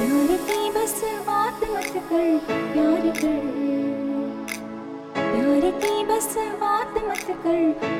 कर प्यार कर प्यार की बस बात ी बस् वा कर।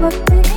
what they